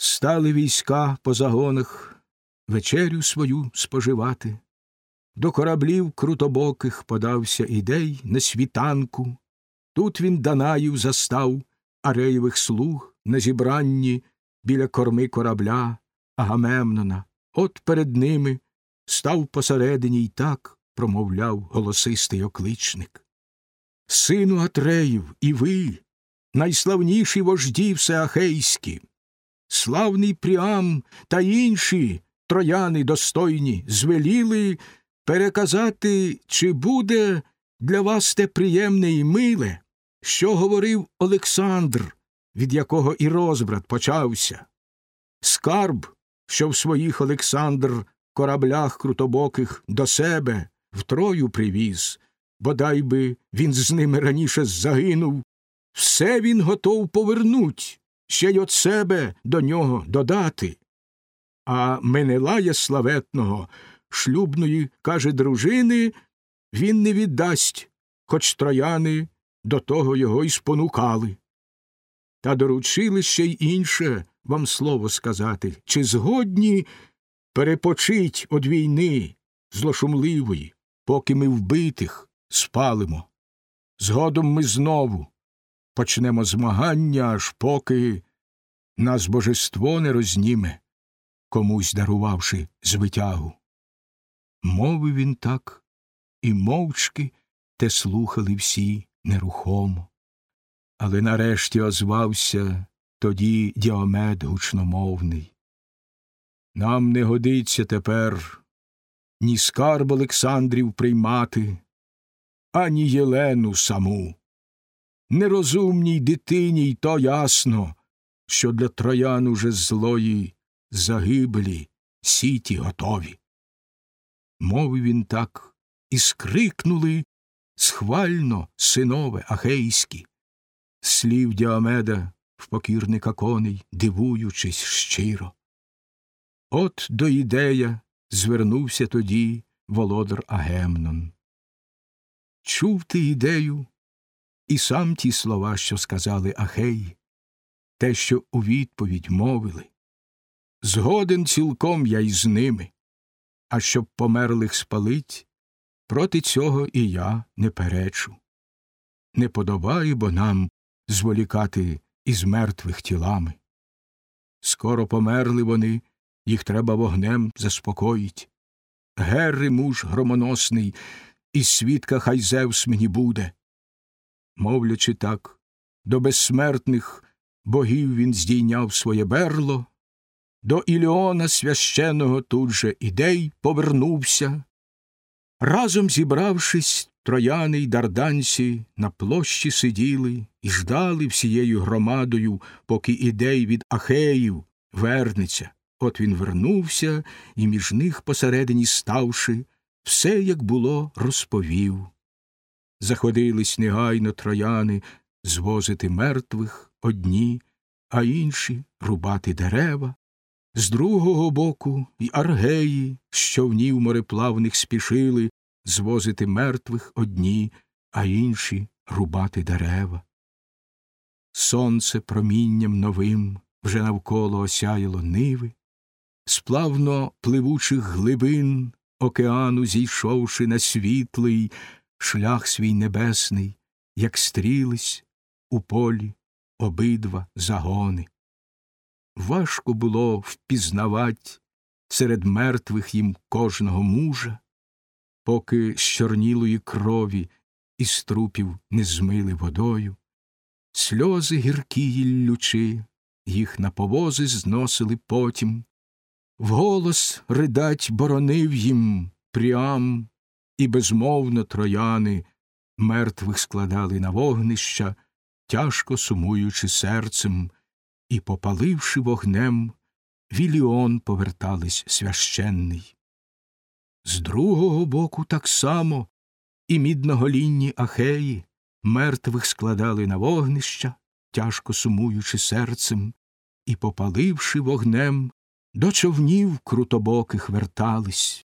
Стали війська по загонах вечерю свою споживати. До кораблів крутобоких подався ідей на світанку. Тут він Данаїв застав ареєвих слуг на зібранні біля корми корабля Агамемнона. От перед ними став посередині й так промовляв голосистий окличник. Сину Атреїв, і ви, найславніші вожді всеахейські, славний Пріам та інші трояни достойні звеліли переказати, чи буде для вас те приємне і миле, що говорив Олександр, від якого і розбрат почався. Скарб, що в своїх Олександр кораблях крутобоких до себе втрою привіз, бодай би він з ними раніше загинув, все він готов повернуть, ще й от себе до нього додати. А Менелая славетного, шлюбної, каже, дружини, він не віддасть, хоч трояни до того його й спонукали. Та доручили ще й інше вам слово сказати, чи згодні перепочить од війни злошумливої, поки ми вбитих спалимо. Згодом ми знову почнемо змагання, аж поки нас божество не розніме, комусь дарувавши звитягу. Мовив він так, і мовчки те слухали всі нерухомо. Але нарешті озвався тоді діомед гучномовний. Нам не годиться тепер ні скарб Олександрів приймати, ані Єлену саму. Нерозумній дитині й то ясно, що для троян уже злої загибелі сіті готові. Мовив він так, і скрикнули схвально синове ахейські, слів Діомеда в покірника коней, дивуючись щиро. От до ідея звернувся тоді володар Агемнон. Чув ти ідею, і сам ті слова, що сказали Ахеї, те, що у відповідь мовили. Згоден цілком я із ними, а щоб померлих спалить, проти цього і я не перечу. Не подобає бо нам зволікати із мертвих тілами. Скоро померли вони, їх треба вогнем заспокоїть. Герри муж громоносний, і свідка хай Зевс мені буде. Мовлячи так, до безсмертних богів він здійняв своє берло, до Іліона священого тут же ідей повернувся. Разом зібравшись, трояни й дарданці на площі сиділи і ждали всією громадою, поки ідей від Ахеїв вернеться. От він вернувся і між них посередині ставши, все, як було, розповів. Заходились негайно трояни звозити мертвих одні, а інші рубати дерева. З другого боку й аргеї, що в нів мореплавних спішили звозити мертвих одні, а інші рубати дерева. Сонце промінням новим вже навколо осяяло ниви, сплавно пливучих глибин океану зійшовши на світлий шлях свій небесний, як стрілись у полі обидва загони. Важко було впізнавать серед мертвих їм кожного мужа, поки з чорнілої крові із трупів не змили водою, сльози гіркі їллючи, їх на повози зносили потім, вголос ридать боронив їм прям, і безмовно трояни мертвих складали на вогнища, тяжко сумуючи серцем, і, попаливши вогнем, Віліон повертались священний. З другого боку так само і мідноголінні ахеї мертвих складали на вогнища, тяжко сумуючи серцем, і, попаливши вогнем, до човнів крутобоких вертались.